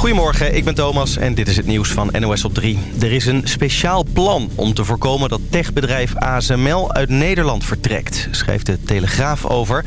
Goedemorgen, ik ben Thomas en dit is het nieuws van NOS op 3. Er is een speciaal plan om te voorkomen dat techbedrijf ASML uit Nederland vertrekt, schrijft de Telegraaf over.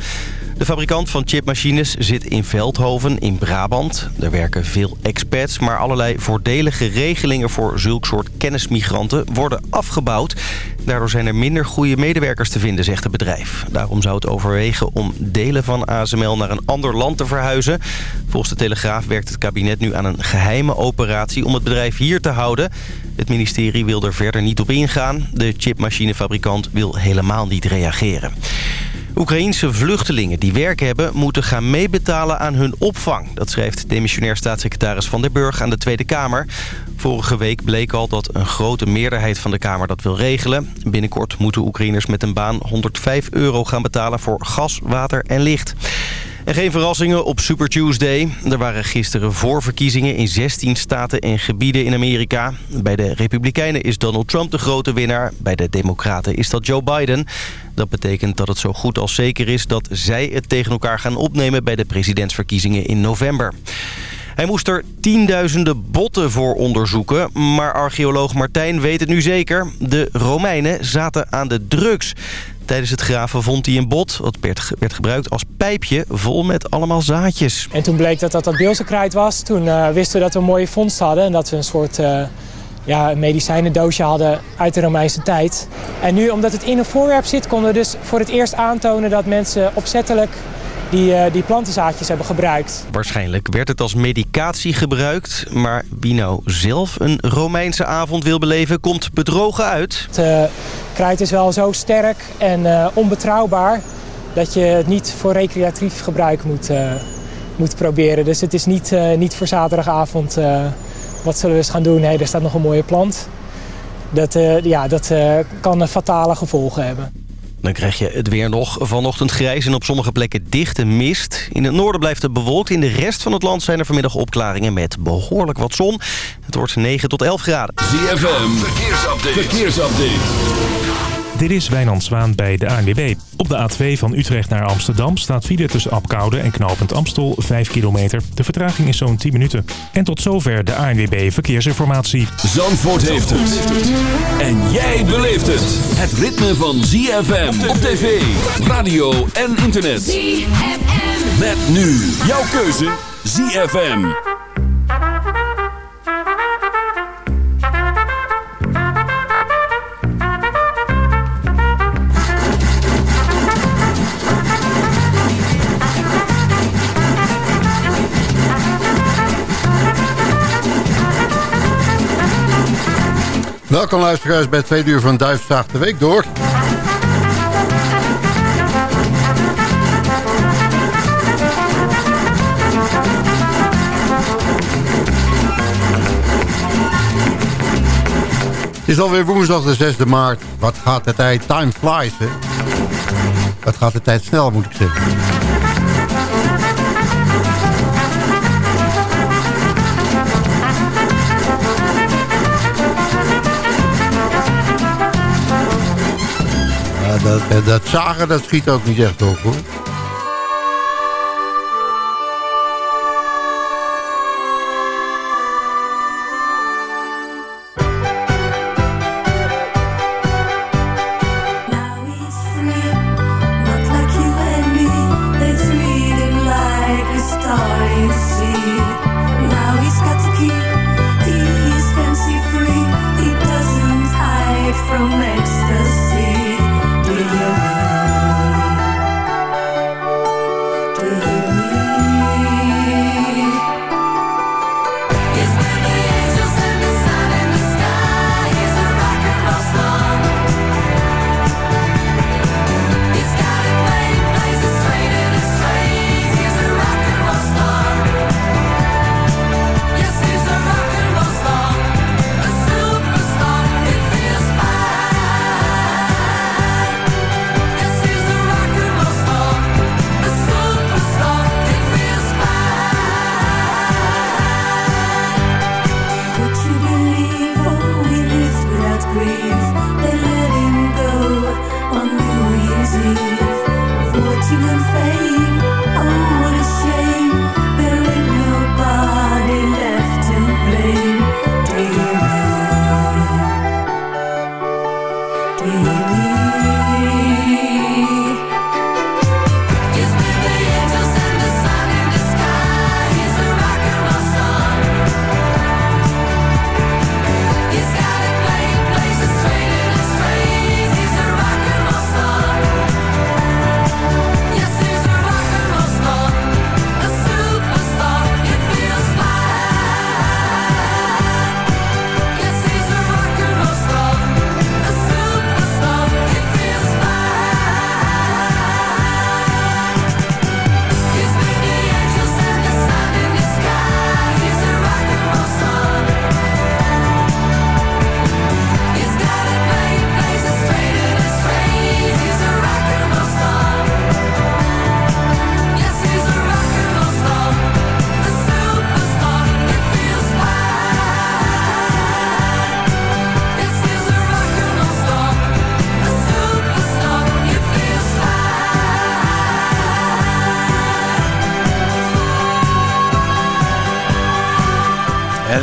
De fabrikant van chipmachines zit in Veldhoven in Brabant. Er werken veel expats, maar allerlei voordelige regelingen voor zulk soort kennismigranten worden afgebouwd. Daardoor zijn er minder goede medewerkers te vinden, zegt het bedrijf. Daarom zou het overwegen om delen van ASML naar een ander land te verhuizen. Volgens de Telegraaf werkt het kabinet nu aan een geheime operatie om het bedrijf hier te houden. Het ministerie wil er verder niet op ingaan. De chipmachinefabrikant wil helemaal niet reageren. Oekraïense vluchtelingen die werk hebben... moeten gaan meebetalen aan hun opvang. Dat schrijft demissionair staatssecretaris Van der Burg aan de Tweede Kamer. Vorige week bleek al dat een grote meerderheid van de Kamer dat wil regelen. Binnenkort moeten Oekraïners met een baan 105 euro gaan betalen... voor gas, water en licht. En geen verrassingen op Super Tuesday. Er waren gisteren voorverkiezingen in 16 staten en gebieden in Amerika. Bij de Republikeinen is Donald Trump de grote winnaar. Bij de Democraten is dat Joe Biden. Dat betekent dat het zo goed als zeker is dat zij het tegen elkaar gaan opnemen... bij de presidentsverkiezingen in november. Hij moest er tienduizenden botten voor onderzoeken. Maar archeoloog Martijn weet het nu zeker. De Romeinen zaten aan de drugs. Tijdens het graven vond hij een bot. Dat werd gebruikt als pijpje vol met allemaal zaadjes. En toen bleek dat dat dat beelzenkruid was. Toen uh, wisten we dat we een mooie vondst hadden. En dat we een soort uh, ja, medicijnendoosje hadden uit de Romeinse tijd. En nu, omdat het in een voorwerp zit, konden we dus voor het eerst aantonen dat mensen opzettelijk die, uh, die plantenzaadjes hebben gebruikt. Waarschijnlijk werd het als medicatie gebruikt. Maar wie nou zelf een Romeinse avond wil beleven, komt bedrogen uit. Het uh, kruid is wel zo sterk en uh, onbetrouwbaar... dat je het niet voor recreatief gebruik moet, moet proberen. Dus het is niet, niet voor zaterdagavond... wat zullen we eens gaan doen? Nee, er staat nog een mooie plant. Dat, ja, dat kan fatale gevolgen hebben. Dan krijg je het weer nog. Vanochtend grijs en op sommige plekken dichte mist. In het noorden blijft het bewolkt. In de rest van het land zijn er vanmiddag opklaringen met behoorlijk wat zon. Het wordt 9 tot 11 graden. ZFM, verkeersupdate. verkeersupdate. Dit is Wijnand Zwaan bij de ANWB. Op de A2 van Utrecht naar Amsterdam staat file tussen Apkoude en Knopend Amstel 5 kilometer. De vertraging is zo'n 10 minuten. En tot zover de ANWB Verkeersinformatie. Zandvoort heeft het. En jij beleeft het. Het ritme van ZFM op tv, radio en internet. ZFM. Met nu jouw keuze ZFM. Welkom luisteraars bij tweede uur van Duifzaag de Week door. Het is alweer woensdag de 6e maart. Wat gaat de tijd? Time flies, hè? Wat gaat de tijd snel, moet ik zeggen. Dat, dat zagen, dat schiet ook niet echt op, hoor.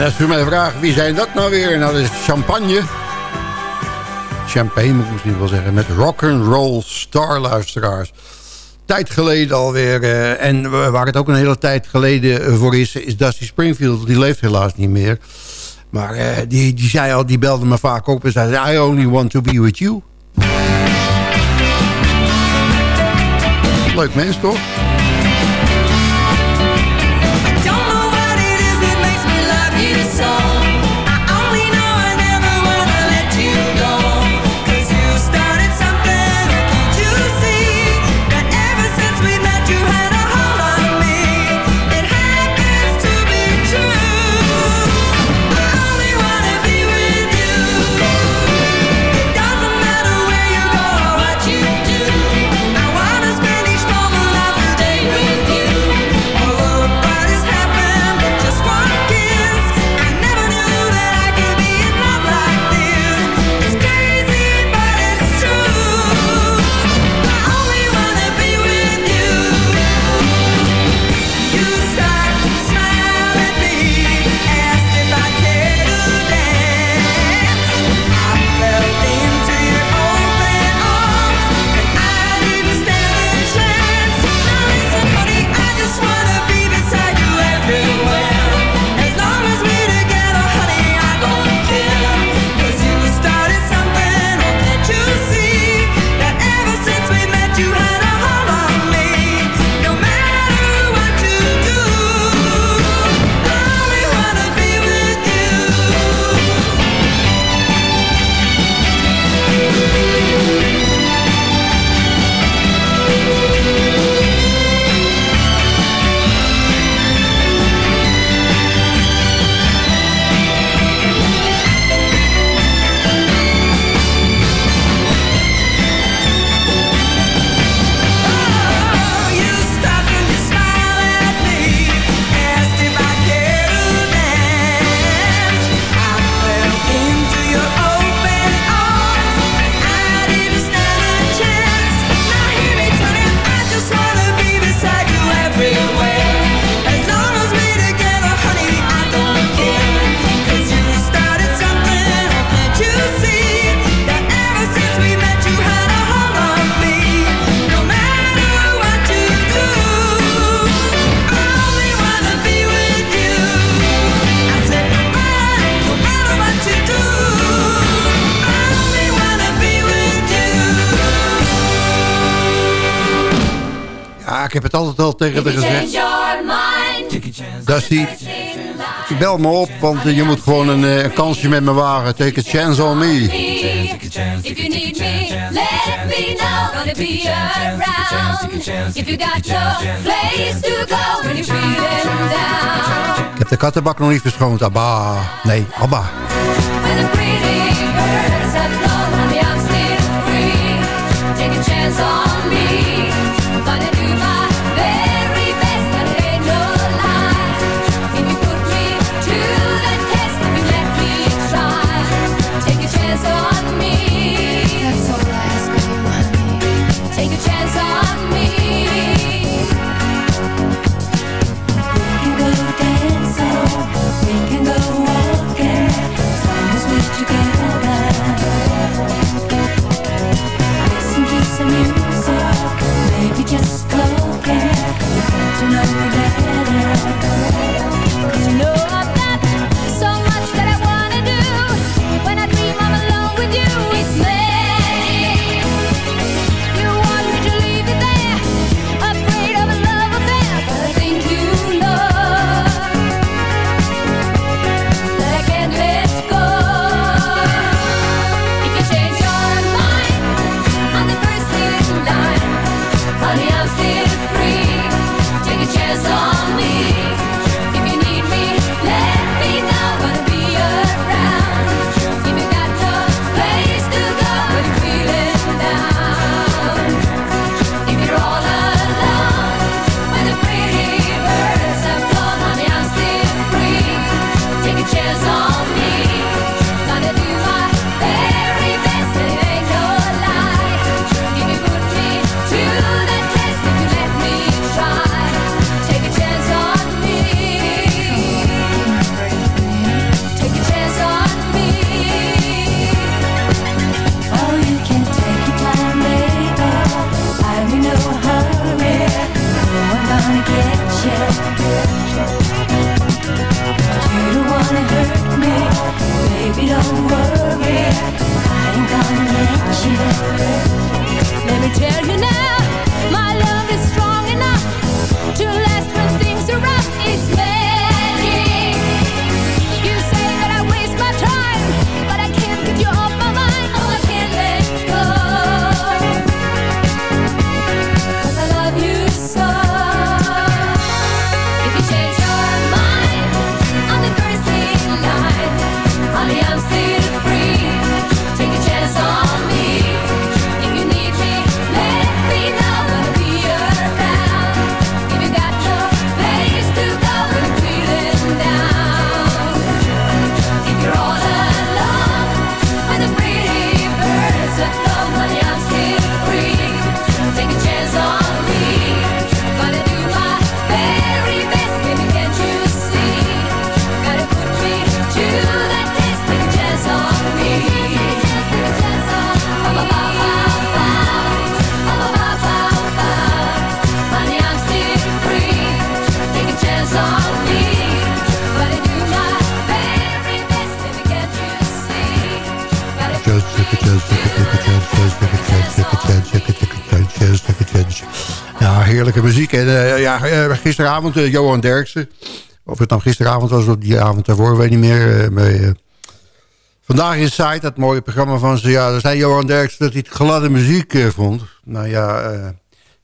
En als u mij vraagt, wie zijn dat nou weer? Nou, dat is champagne. Champagne moet ik misschien wel zeggen. Met rock and roll star luisteraars. Tijd geleden alweer. Uh, en waar het ook een hele tijd geleden voor is, is Dusty Springfield. Die leeft helaas niet meer. Maar uh, die, die zei al, die belde me vaak op en zei... I only want to be with you. Leuk mens, toch? Bel me op, want je moet gewoon een, eh, een kansje met me wagen. Take a chance on me. If you need me, let me know. Gonna be around. If you got no place to go when you're feeling down. Ik heb de kattenbak nog niet verschoond, Abba. Nee, Abba. When the gisteravond Johan Derksen. Of het dan gisteravond was of die avond daarvoor, weet niet meer. Bij, Vandaag in Site, dat mooie programma van ze. Ja, daar zei Johan Derksen dat hij het gladde muziek vond. Nou ja,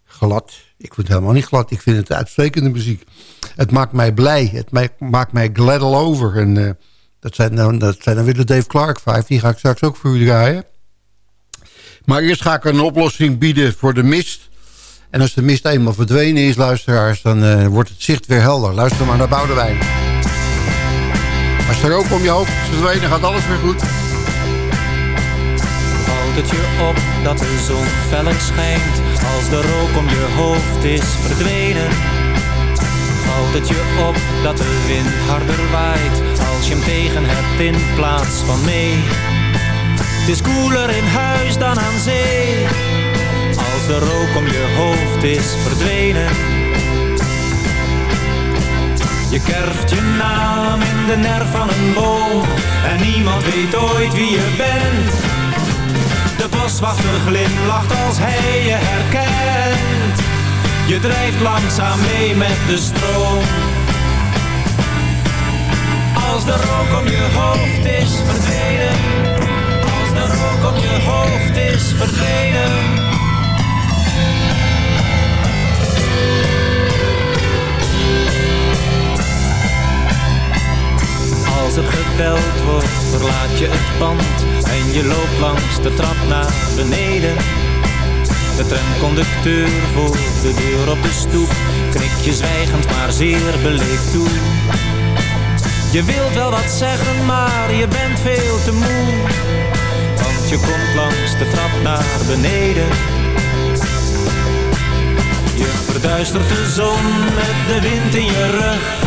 glad. Ik vind het helemaal niet glad. Ik vind het uitstekende muziek. Het maakt mij blij. Het maakt mij glad all over. En dat, zijn dan, dat zijn dan weer de Dave Clark 5. Die ga ik straks ook voor u draaien. Maar eerst ga ik een oplossing bieden voor de mist. En als de mist eenmaal verdwenen is, luisteraars... dan uh, wordt het zicht weer helder. Luister maar naar Boudewijn. Als er ook om je hoofd is verdwenen, gaat alles weer goed. Valt het je op dat de zon feller schijnt... als de rook om je hoofd is verdwenen... Valt het je op dat de wind harder waait Als je hem tegen hebt in plaats van mee het is koeler in huis dan aan zee. Als de rook om je hoofd is verdwenen. Je kerft je naam in de nerf van een boom. En niemand weet ooit wie je bent. De boswachter glimlacht als hij je herkent. Je drijft langzaam mee met de stroom. Als de rook om je hoofd is verdwenen rook op je hoofd is verdwenen. Er wordt, verlaat je het pand en je loopt langs de trap naar beneden. De tramconducteur voor de deur op de stoep knik je zwijgend maar zeer beleefd toe. Je wilt wel wat zeggen, maar je bent veel te moe je komt langs de trap naar beneden. Je verduistert de zon met de wind in je rug.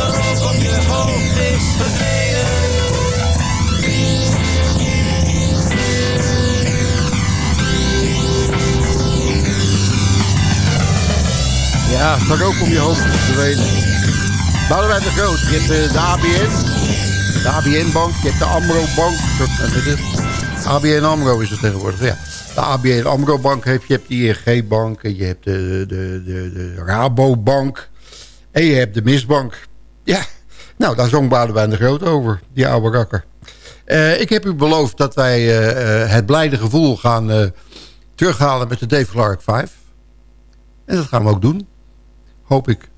rook op je hoofd is verdwenen. Ja, de rook om je hoofd is verdwenen. Boudewijn de Groot, je hebt de, ABN, de ABN-bank, je hebt de Amro-bank. ABN AMRO is het tegenwoordig, ja. De ABN AMRO-bank heb je, hebt de ING-bank, je hebt de, de, de, de Rabobank... En je hebt de misbank. Ja, nou, daar zong Boudewijn de Groot over, die oude rakker. Uh, ik heb u beloofd dat wij uh, het blijde gevoel gaan terughalen met de Dave Clark 5. En dat gaan we ook doen. Hoop ik.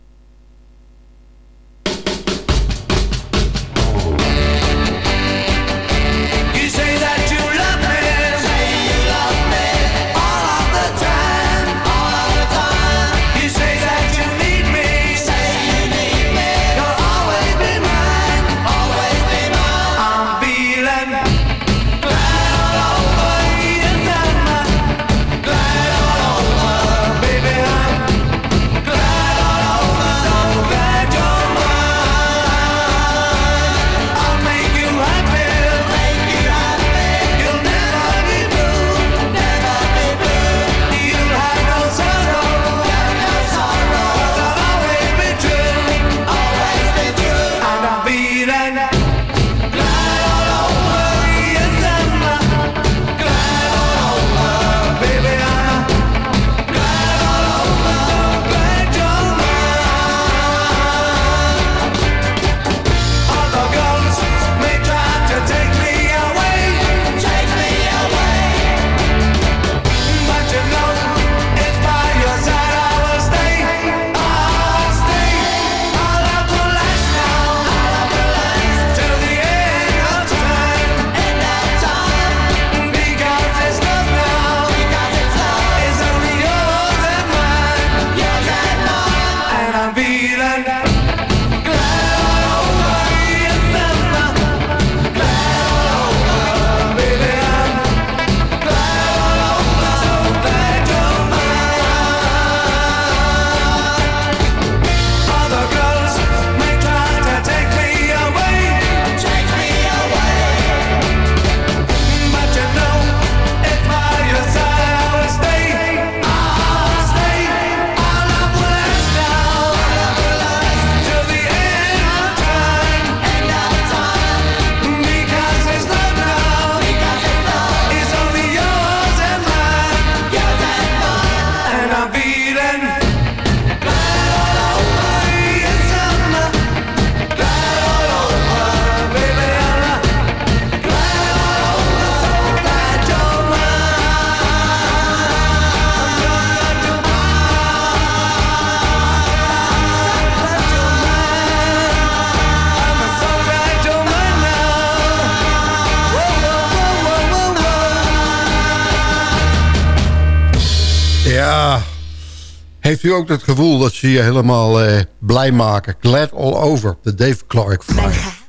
U ook het gevoel dat ze je helemaal eh, blij maken? Glad all over, de Dave Clark vraag.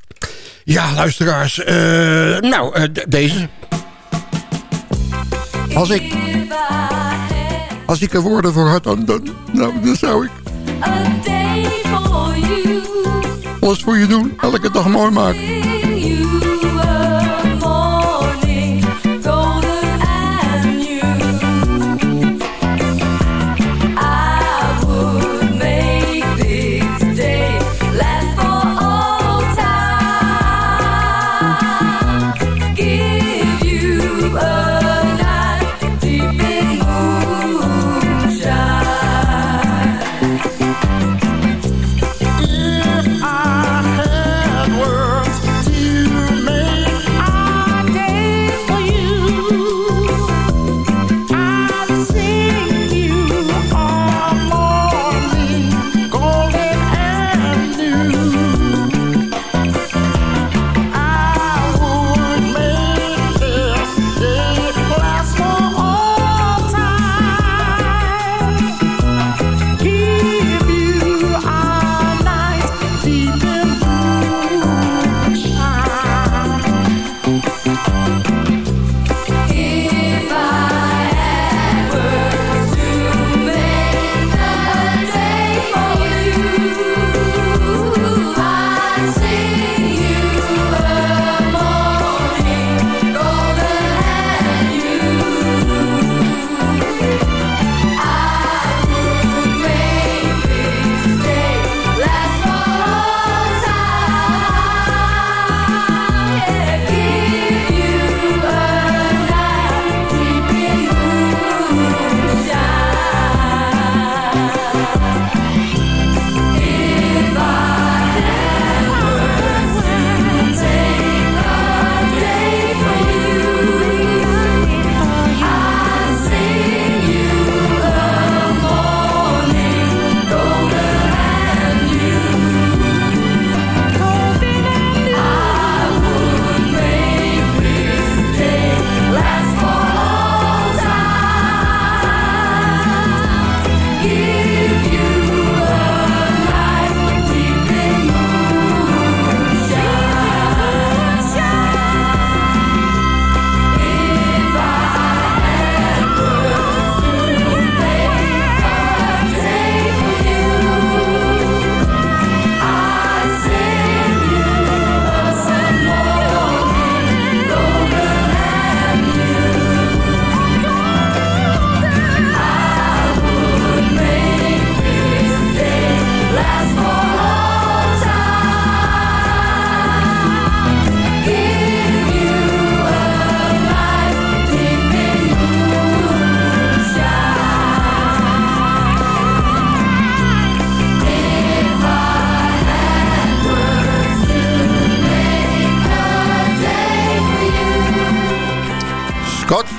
Ja, luisteraars. Uh, nou, uh, deze. Als ik... Als ik er woorden voor had, dan, dan, nou, dan zou ik... Alles voor je doen, elke dag mooi maken.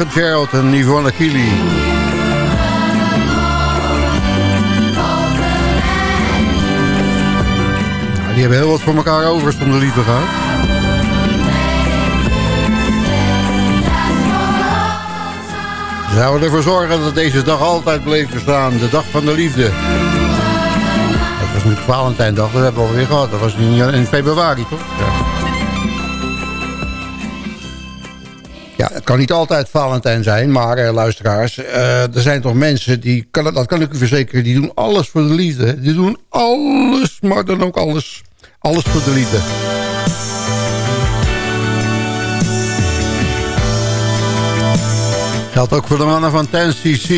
Fitzgerald en Yvonne Kili. Nou, die hebben heel wat voor elkaar over van de liefde gehad. Zouden we ervoor zorgen dat deze dag altijd bleef bestaan. De dag van de liefde. Dat was nu Valentijndag, dat hebben we alweer gehad. Dat was in, in februari, toch? Kan niet altijd Valentijn zijn, maar eh, luisteraars... Uh, er zijn toch mensen, die kan, dat kan ik u verzekeren... die doen alles voor de liefde. Die doen alles, maar dan ook alles. Alles voor de liefde. Geldt ook voor de mannen van 10cc.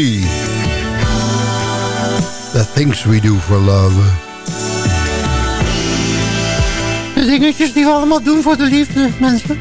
The things we do for love. De dingetjes die we allemaal doen voor de liefde, mensen.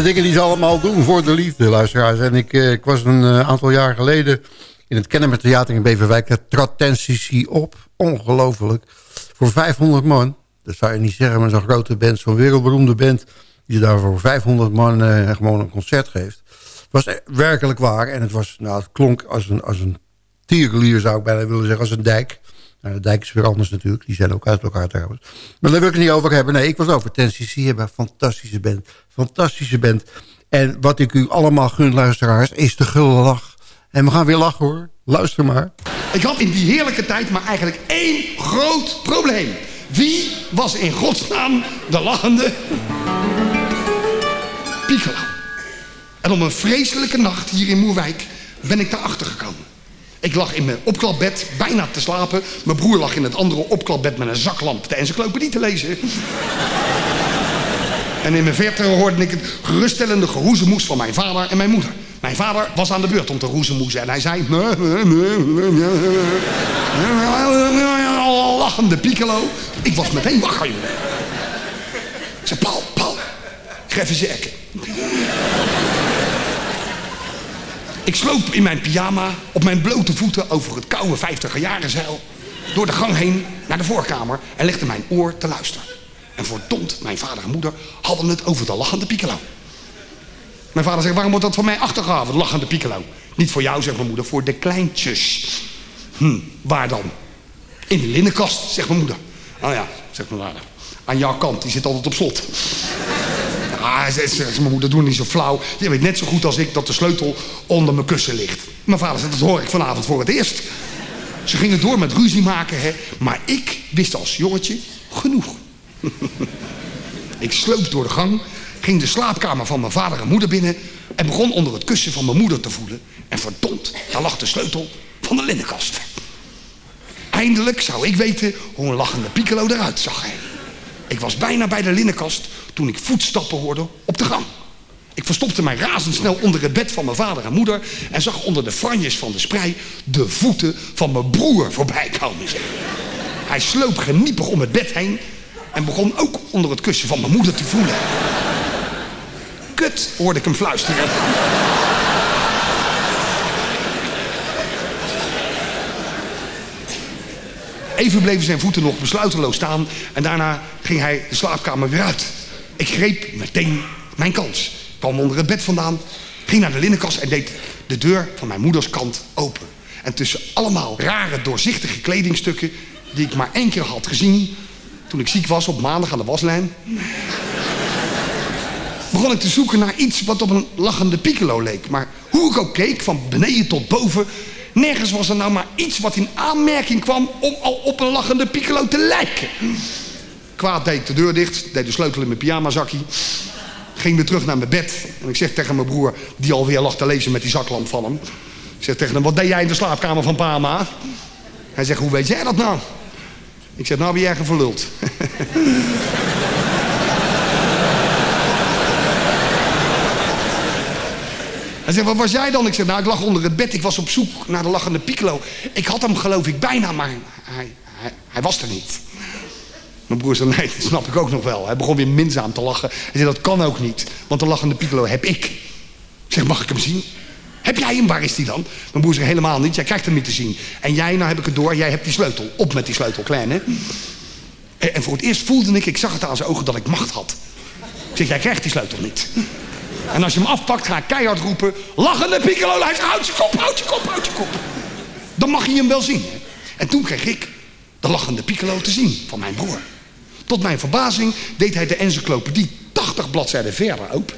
De dingen die ze allemaal doen voor de liefde, luisteraars. En ik, eh, ik was een eh, aantal jaar geleden in het Kennemer Theater in Beverwijk. Het trad op. Ongelooflijk. Voor 500 man. Dat zou je niet zeggen met zo'n grote band, zo'n wereldberoemde band... die daar voor 500 man eh, gewoon een concert geeft. Was e- werkelijk waar. En het, was, nou, het klonk als een, als een tierenlier, zou ik bijna willen zeggen. Als een dijk. Nou, de dijk is weer anders natuurlijk. Die zijn ook uit elkaar trouwens. Maar daar wil ik het niet over hebben. Nee, ik was over Ten-CC. hebben fantastische band. Fantastische band. En wat ik u allemaal gun, luisteraars, is de gulle lach. En we gaan weer lachen hoor. Luister maar. Ik had in die heerlijke tijd maar eigenlijk één groot probleem. Wie was in godsnaam de lachende Piccolo? En op een vreselijke nacht hier in Moerwijk ben ik daarachter gekomen. Ik lag in mijn opklapbed, bijna te slapen. Mijn broer lag in het andere opklapbed met een zaklamp de encyclopedie te lezen. En in mijn verte hoorde ik het geruststellende geroezemoes van mijn vader en mijn moeder. Mijn vader was aan de beurt om te roezemoezen en hij zei... Lachende piccolo. Ik was meteen wakker, jongen. Ik zei, Paul, Paul, geef eens je ekken. Ik sloop in mijn pyjama op mijn blote voeten over het koude 50 jaren zeil... door de gang heen naar de voorkamer en legde mijn oor te luisteren. En verdomd, mijn vader en moeder hadden het over de lachende piccolo. Mijn vader zegt, waarom wordt dat van mij achtergehaald, lachende piccolo? Niet voor jou, zegt mijn moeder, voor de kleintjes. Hm, waar dan? In de linnenkast, zegt mijn moeder. Oh ja, zegt mijn vader. Aan jouw kant, die zit altijd op slot. Ah, mijn moeder, doe niet zo flauw. Je weet net zo goed als ik dat de sleutel onder mijn kussen ligt. Mijn vader zegt, dat hoor ik vanavond voor het eerst. Ze gingen door met ruzie maken, hè. Maar ik wist als jongetje genoeg. ik sloop door de gang, ging de slaapkamer van mijn vader en moeder binnen... en begon onder het kussen van mijn moeder te voelen. En verdomd, daar lag de sleutel van de linnenkast. Eindelijk zou ik weten hoe een lachende piccolo eruit zag. Hè. Ik was bijna bij de linnenkast toen ik voetstappen hoorde op de gang. Ik verstopte mij razendsnel onder het bed van mijn vader en moeder... en zag onder de franjes van de sprei de voeten van mijn broer voorbij komen. Hij sloop geniepig om het bed heen... en begon ook onder het kussen van mijn moeder te voelen. Kut, hoorde ik hem fluisteren. Even bleven zijn voeten nog besluiteloos staan. En daarna ging hij de slaapkamer weer uit. Ik greep meteen mijn kans. Kwam onder het bed vandaan, ging naar de linnenkast en deed de deur van mijn moeders kant open. En tussen allemaal rare, doorzichtige kledingstukken... die ik maar één keer had gezien toen ik ziek was op maandag aan de waslijn... begon ik te zoeken naar iets wat op een lachende piccolo leek. Maar hoe ik ook keek, van beneden tot boven... nergens was er nou maar iets wat in aanmerking kwam... om al op een lachende piccolo te lijken. Kwaad deed de deur dicht, deed de sleutel in mijn pyjamazakje... ging weer terug naar mijn bed. En ik zeg tegen mijn broer, die alweer lag te lezen met die zaklamp van hem... Ik zeg tegen hem, wat deed jij in de slaapkamer van Pama? Hij zegt, hoe weet jij dat nou? Ik zeg, nou ben jij verluld. Hij zegt, wat was jij dan? Ik zeg, nou, ik lag onder het bed. Ik was op zoek naar de lachende piccolo. Ik had hem, geloof ik, bijna, maar hij, hij, hij was er niet. Mijn broer zei, nee, dat snap ik ook nog wel. Hij begon weer minzaam te lachen. Hij zei, dat kan ook niet, want de lachende piccolo heb ik. Ik zeg, mag ik hem zien? Heb jij hem? Waar is die dan? Mijn broer zegt helemaal niet. Jij krijgt hem niet te zien. En jij, nou heb ik het door, jij hebt die sleutel. Op met die sleutel, klein hè. En voor het eerst voelde ik, ik zag het aan zijn ogen, dat ik macht had. Ik zeg, jij krijgt die sleutel niet. En als je hem afpakt, ga ik keihard roepen... Lachende piccolo, hij zegt, houd je kop, houd je kop, houd je kop. Dan mag je hem wel zien. En toen kreeg ik de lachende piccolo te zien van mijn broer. Tot mijn verbazing deed hij de encyclopedie 80 bladzijden verder open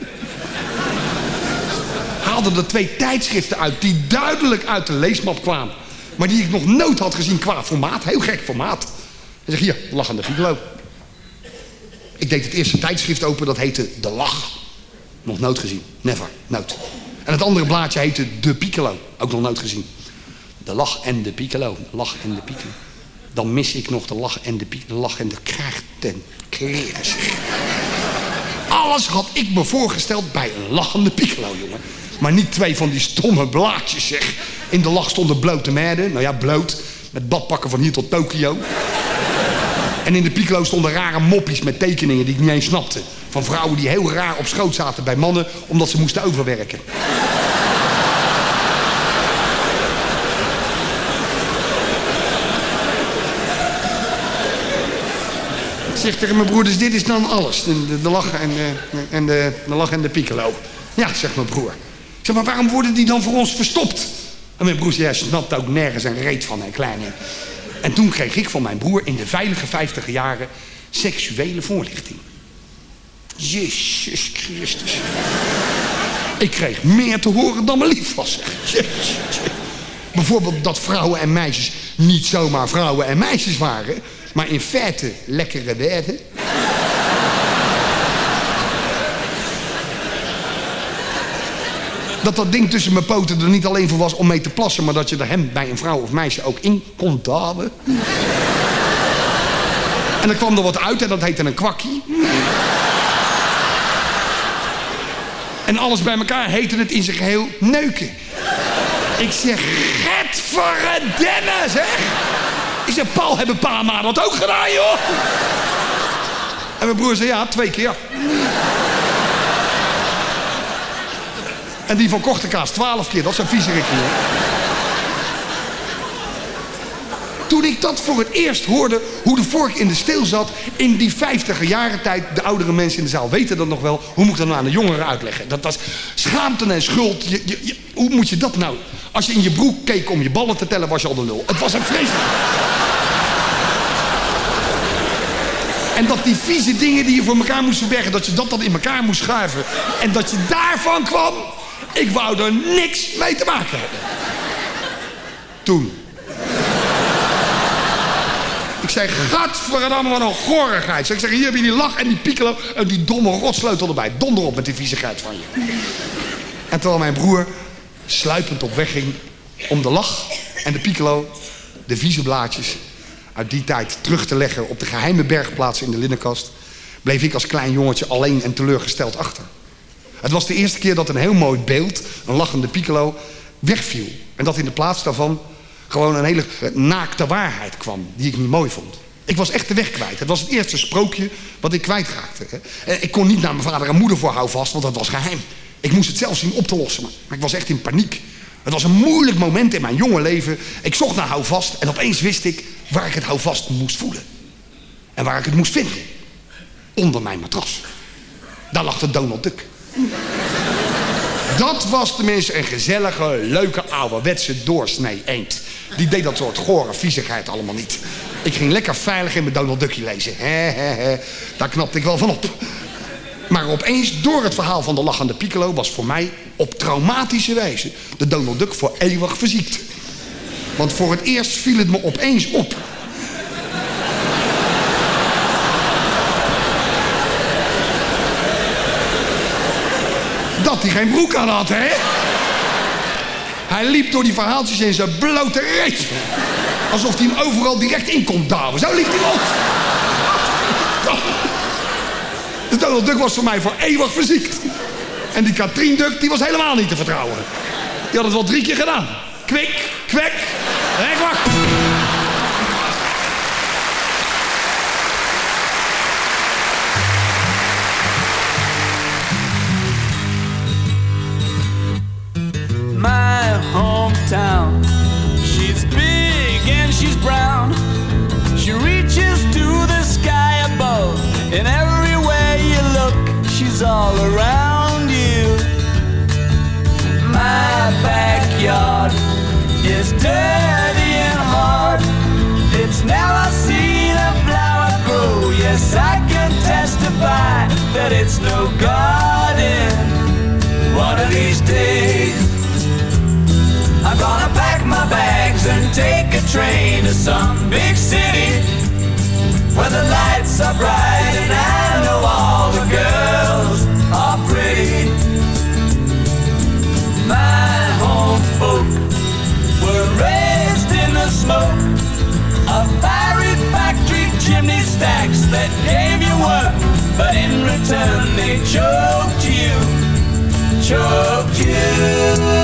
haalde er twee tijdschriften uit die duidelijk uit de leesmap kwamen. Maar die ik nog nooit had gezien qua formaat. Heel gek formaat. Hij zegt, hier, lachende Piccolo. Ik deed het eerste tijdschrift open, dat heette De Lach. Nog nooit gezien. Never. Nooit. En het andere blaadje heette De Piccolo. Ook nog nooit gezien. De Lach en de Piccolo. Lach en de Piccolo. Dan mis ik nog de lach en de, lach en de krijg ten Alles had ik me voorgesteld bij een lachende piccolo, jongen. Maar niet twee van die stomme blaadjes, zeg. In de lach stonden blote meiden. Nou ja, bloot. Met badpakken van hier tot Tokio. En in de piccolo stonden rare moppies met tekeningen die ik niet eens snapte. Van vrouwen die heel raar op schoot zaten bij mannen... omdat ze moesten overwerken. Zeg tegen mijn broer, dus dit is dan alles. De, de, lach en, de, en de, lach de. Ja, zegt mijn broer. Ik zeg, maar waarom worden die dan voor ons verstopt? En mijn broer zei, hij snapt ook nergens een reet van, een kleine. En toen kreeg ik van mijn broer in de veilige vijftige jaren seksuele voorlichting. Jezus Christus. Ik kreeg meer te horen dan me lief was. Jezus. Bijvoorbeeld dat vrouwen en meisjes niet zomaar vrouwen en meisjes waren... maar in feite lekkere werden. dat dat ding tussen mijn poten er niet alleen voor was om mee te plassen... maar dat je er hem bij een vrouw of meisje ook in kon dalen. en dan kwam er wat uit en dat heette een kwakkie. En alles bij elkaar heette het in zijn geheel neuken. Ik zeg, get voor een denne, zeg. Ik zeg, Paul, hebben pa maar dat ook gedaan, joh? En mijn broer zei, ja, twee keer. En die van Kortekaas 12 keer. Dat zijn viezerikken. Toen ik dat voor het eerst hoorde, hoe de vork in de steel zat... in die vijftiger jaren tijd, de oudere mensen in de zaal weten dat nog wel... hoe moet ik dat nou aan de jongeren uitleggen? Dat was schaamte en schuld. Je, hoe moet je dat nou? Als je in je broek keek om je ballen te tellen, was je al de lul. Het was een vreselijk. En dat die vieze dingen die je voor elkaar moest verbergen... dat je dat dan in elkaar moest schuiven. En dat je daarvan kwam... Ik wou er niks mee te maken hebben. Toen. Zei, gadverdamme, wat een gorigheid. Ik zeg, hier heb je die lach en die piccolo en die domme rotsleutel erbij. Donder op met die viezigheid van je. En terwijl mijn broer sluipend op weg ging om de lach en de piccolo, de vieze blaadjes uit die tijd terug te leggen op de geheime bergplaats in de linnenkast, bleef ik als klein jongetje alleen en teleurgesteld achter. Het was de eerste keer dat een heel mooi beeld, een lachende piccolo, wegviel. En dat in de plaats daarvan gewoon een hele naakte waarheid kwam, die ik niet mooi vond. Ik was echt de weg kwijt. Het was het eerste sprookje wat ik kwijtraakte. Ik kon niet naar mijn vader en moeder voor vast, want dat was geheim. Ik moest het zelf zien op te lossen. Maar ik was echt in paniek. Het was een moeilijk moment in mijn jonge leven. Ik zocht naar houvast en opeens wist ik waar ik het houvast moest voelen. En waar ik het moest vinden. Onder mijn matras. Daar lag de Donald Duck. Dat was tenminste een gezellige, leuke, ouderwetse doorsnee eend. Die deed dat soort gore viezigheid allemaal niet. Ik ging lekker veilig in mijn Donald Duckje lezen. He, Daar knapte ik wel van op. Maar opeens, door het verhaal van de lachende Piccolo... was voor mij op traumatische wijze de Donald Duck voor eeuwig verziekt. Want voor het eerst viel het me opeens op... dat hij geen broek aan had, hè? Hij liep door die verhaaltjes in zijn blote reet. Alsof hij hem overal direct in kon douwen. Zo liep hij rond. De Donald Duck was voor mij voor eeuwig verziekt. En die Katrien Duck, die was helemaal niet te vertrouwen. Die had het wel drie keer gedaan. Kwik, kwek, rekwak. That it's no garden. One of these days, I'm gonna pack my bags and take a train to some big city where the lights are bright and I know all the girls are pretty. My home folk were raised in the smoke of fiery factory chimney stacks that return they choked you, choked you.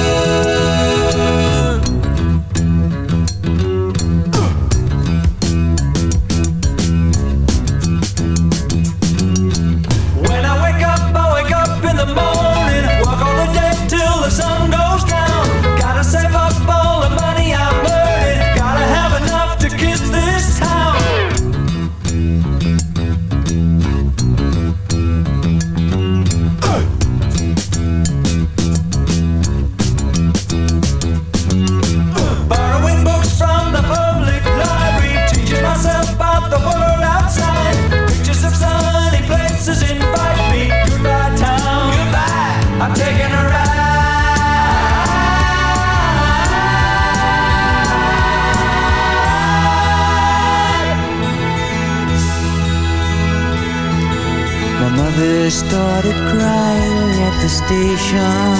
Station.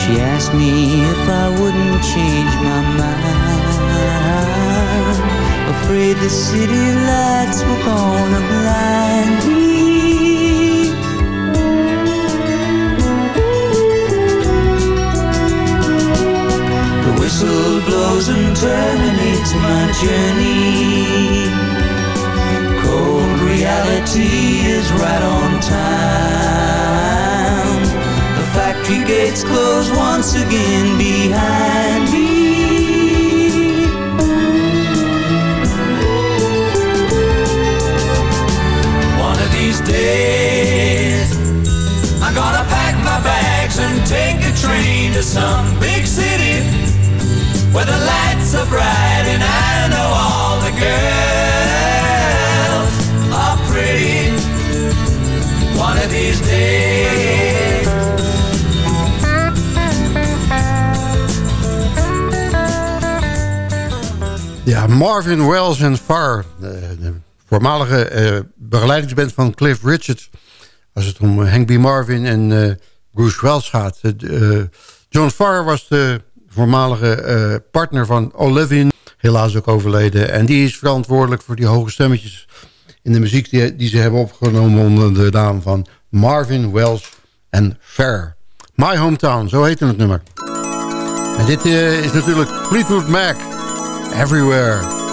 She asked me if I wouldn't change my mind. Afraid the city lights were gonna blind me. The whistle blows and terminates my journey. Cold reality is right on time. Factory gates close once again behind me. One of these days, I'm gonna pack my bags and take a train to some big city where the lights are bright Marvin Wells en Farr. De, de voormalige eh, begeleidingsband van Cliff Richard. Als het om Hank B. Marvin en eh, Bruce Wells gaat. Eh, John Farr was de voormalige partner van Olivia. Helaas ook overleden. En die is verantwoordelijk voor die hoge stemmetjes... in de muziek die, ze hebben opgenomen... onder de naam van Marvin Wells en Farr. My Hometown, zo heette het nummer. En dit is natuurlijk Fleetwood Mac... Everywhere.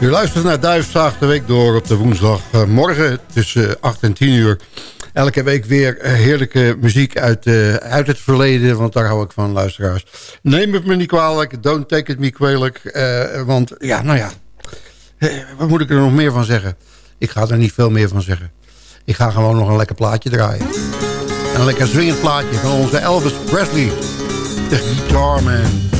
U luistert naar Duifzaag de Week door op de woensdagmorgen tussen 8 en 10 uur. Elke week weer heerlijke muziek uit, uh, uit het verleden, want daar hou ik van, luisteraars. Neem het me niet kwalijk, don't take it me kwalijk, uh, want ja, nou ja, wat moet ik er nog meer van zeggen? Ik ga er niet veel meer van zeggen. Ik ga gewoon nog een lekker plaatje draaien. Een lekker swingend plaatje van onze Elvis Presley, de Guitar Man.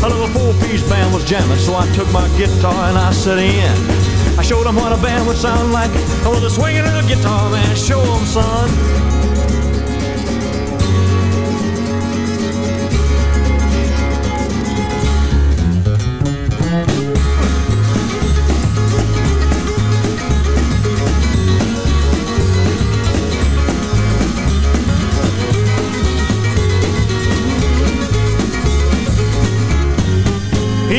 A little four-piece band was jamming, so I took my guitar and I set in. I showed them what a band would sound like. I was a swinging little guitar man. Show them, son.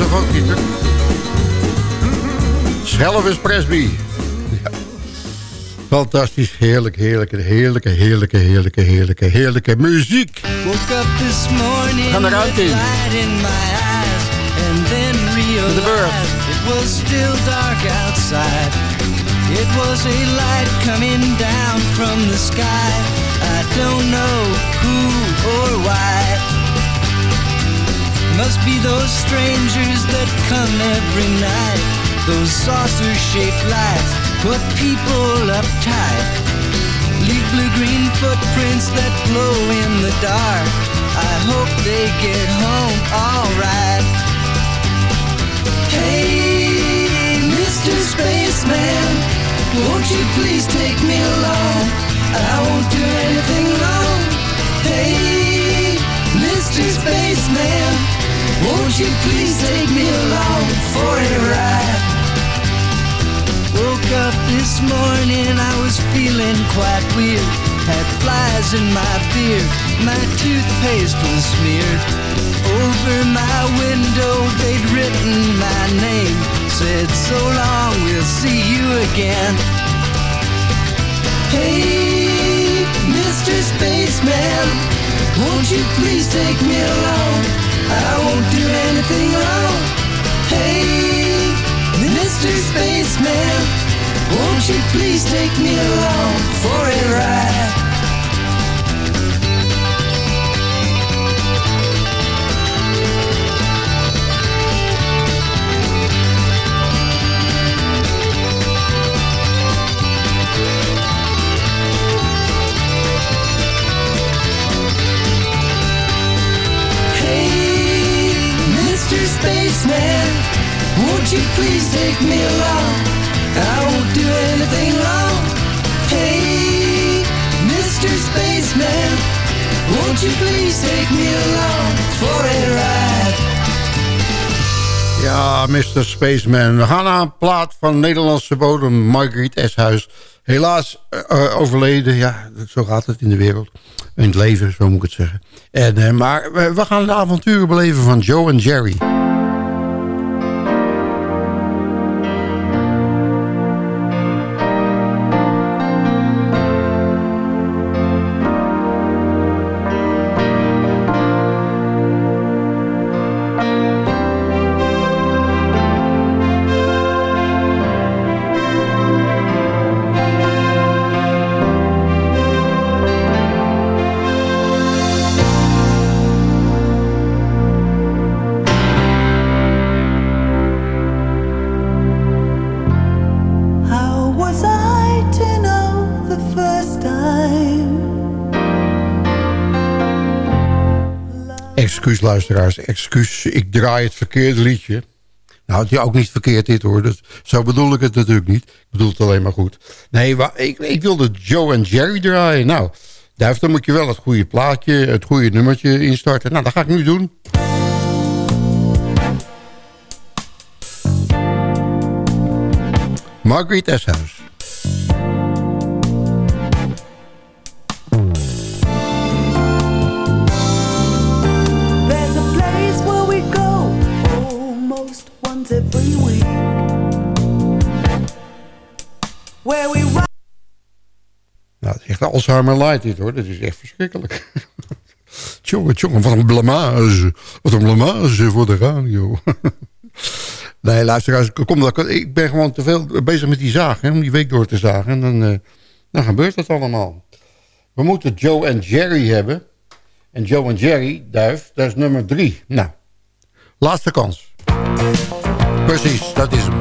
Ook niet, hè? Schelvis Presby. Ja. Fantastisch, heerlijk, heerlijke, heerlijke, heerlijke, heerlijke, heerlijke, heerlijke muziek. Woke up this morning Gaan eruit in. then realized it was still dark outside. It was a light coming down from the sky. I don't know who or why. Must be those strangers that come every night. Those saucer-shaped lights put people uptight. Leave blue-green footprints that glow in the dark. I hope they get home alright. Hey, Mr. Spaceman, won't you please take me along? I won't do anything wrong. Hey, Mr. Spaceman, won't you please take me along for a ride? Woke up this morning, I was feeling quite weird. Had flies in my beard, my toothpaste was smeared. Over my window, they'd written my name. Said, so long, we'll see you again. Hey, Mr. Spaceman, won't you please take me along? I won't do anything wrong. Hey, Mr. Won't you please take me along for a ride? Won't you please take me along? I won't do anything wrong. Hey, Mr. Spaceman, won't you please take me along for a ride? Ja, Mr. Spaceman. We gaan naar een plaat van Nederlandse bodem, Margriet Eshuis. Helaas eh, overleden, ja, zo gaat het in de wereld. In het leven, zo moet ik het zeggen. En, eh, maar we, we gaan de avonturen beleven van Joe en Jerry. Excuus luisteraars, excuus. Ik draai het verkeerde liedje. Nou, het is ook niet verkeerd dit hoor. Dus zo bedoel ik het natuurlijk niet. Ik bedoel het alleen maar goed. Nee, ik, ik wilde Joe en Jerry draaien. Nou, dan moet je wel het goede plaatje, het goede nummertje instarten. Nou, dat ga ik nu doen. Margaret. There's We Nou, het is echt Alzheimer light dit hoor. Dat is echt verschrikkelijk. Tjonge, tjonge, wat een blamage. Wat een blamage voor de radio. nee, luisteraars, kom, dat- ik ben gewoon te veel bezig met die zaag. Om die week door te zagen. En dan, eh, dan gebeurt het allemaal. We moeten Joe en Jerry hebben. En Joe en Jerry, duif, dat is nummer drie. Nou, laatste kans. Precies, dat is hem.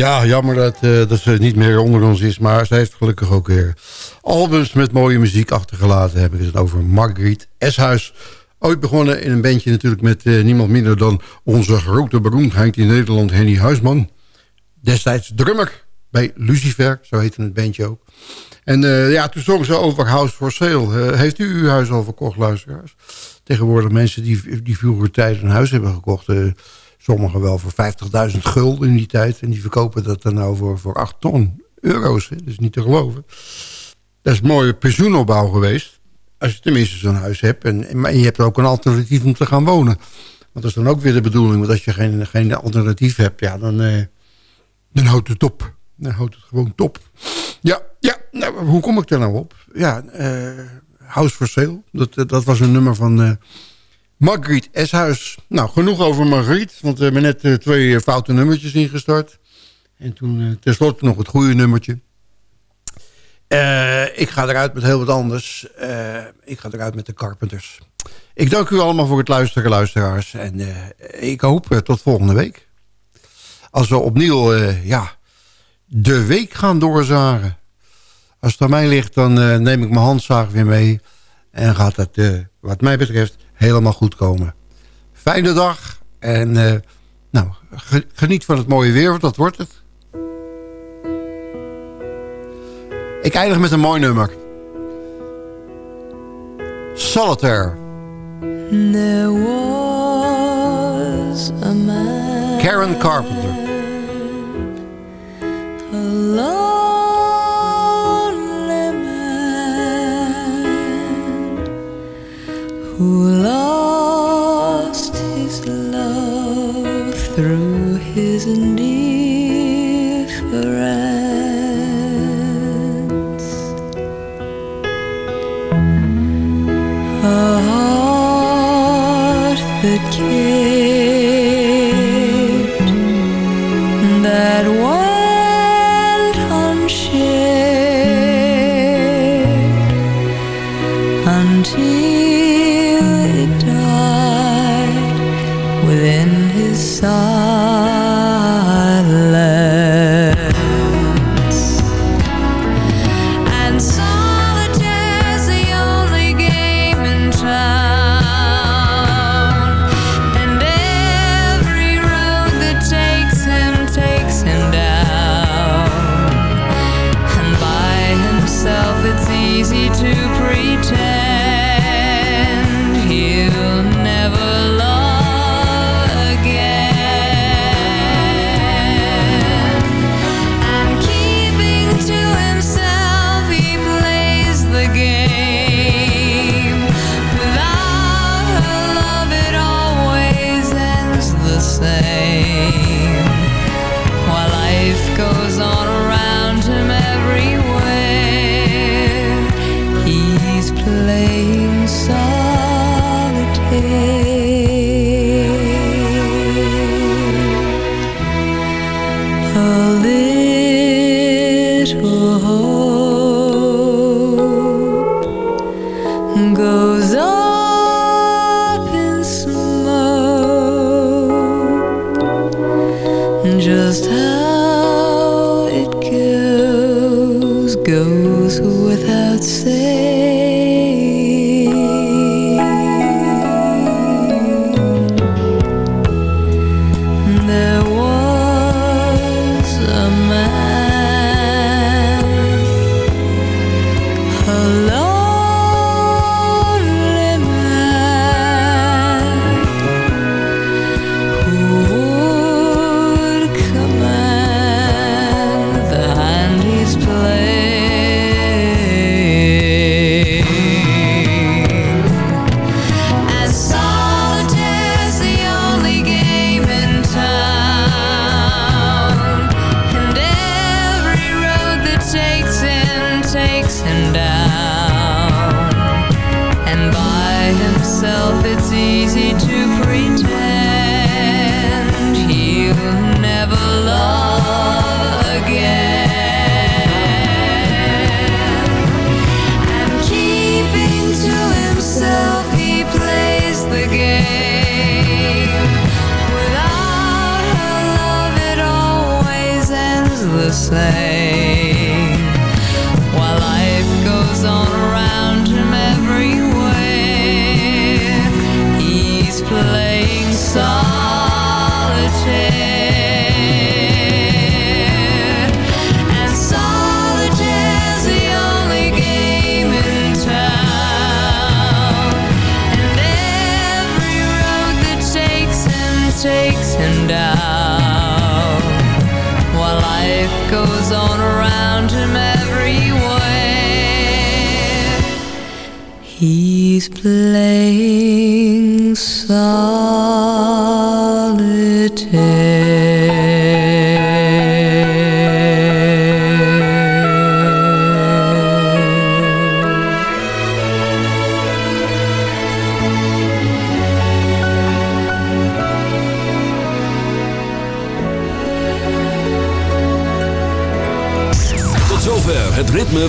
Ja, jammer dat, eh, dat ze niet meer onder ons is. Maar ze heeft gelukkig ook weer albums met mooie muziek achtergelaten. Heb ik het over Margriet Eshuis. Ooit begonnen in een bandje natuurlijk met eh, niemand minder dan onze grote beroemdheid in Nederland, Henny Huisman. Destijds drummer bij Lucifer, zo heette het bandje ook. En eh, ja, toen zong ze over House for Sale. heeft u uw huis al verkocht, luisteraars? Tegenwoordig mensen die, die vroeger tijd een huis hebben gekocht... Sommigen wel voor 50.000 gulden in die tijd. En die verkopen dat dan nou voor, voor 8 ton euro's. Hè. Dat is niet te geloven. Dat is mooie pensioenopbouw geweest. Als je tenminste zo'n huis hebt. En, en je hebt ook een alternatief om te gaan wonen. Want dat is dan ook weer de bedoeling. Want als je geen, geen alternatief hebt, ja, dan, eh, dan houdt het op. Dan houdt het gewoon top. Ja, ja nou, hoe kom ik daar nou op? Ja, uh, House for Sale. Dat, dat was een nummer van... Uh, Margriet Eshuis. Nou, genoeg over Margriet. Want we hebben net uh, twee uh, foute nummertjes ingestart. En toen uh, tenslotte nog het goede nummertje. ik ga eruit met heel wat anders. ik ga eruit met de Carpenters. Ik dank u allemaal voor het luisteren, luisteraars. En ik hoop tot volgende week. Als we opnieuw ja, de week gaan doorzagen. Als het aan mij ligt, dan neem ik mijn handzaag weer mee. En gaat het, wat mij betreft helemaal goed komen. Fijne dag en uh, nou, geniet van het mooie weer, want dat wordt het. Ik eindig met een mooi nummer. Solitaire. There was a man Karen Carpenter. Who lost his love through his indifference. A heart that cared,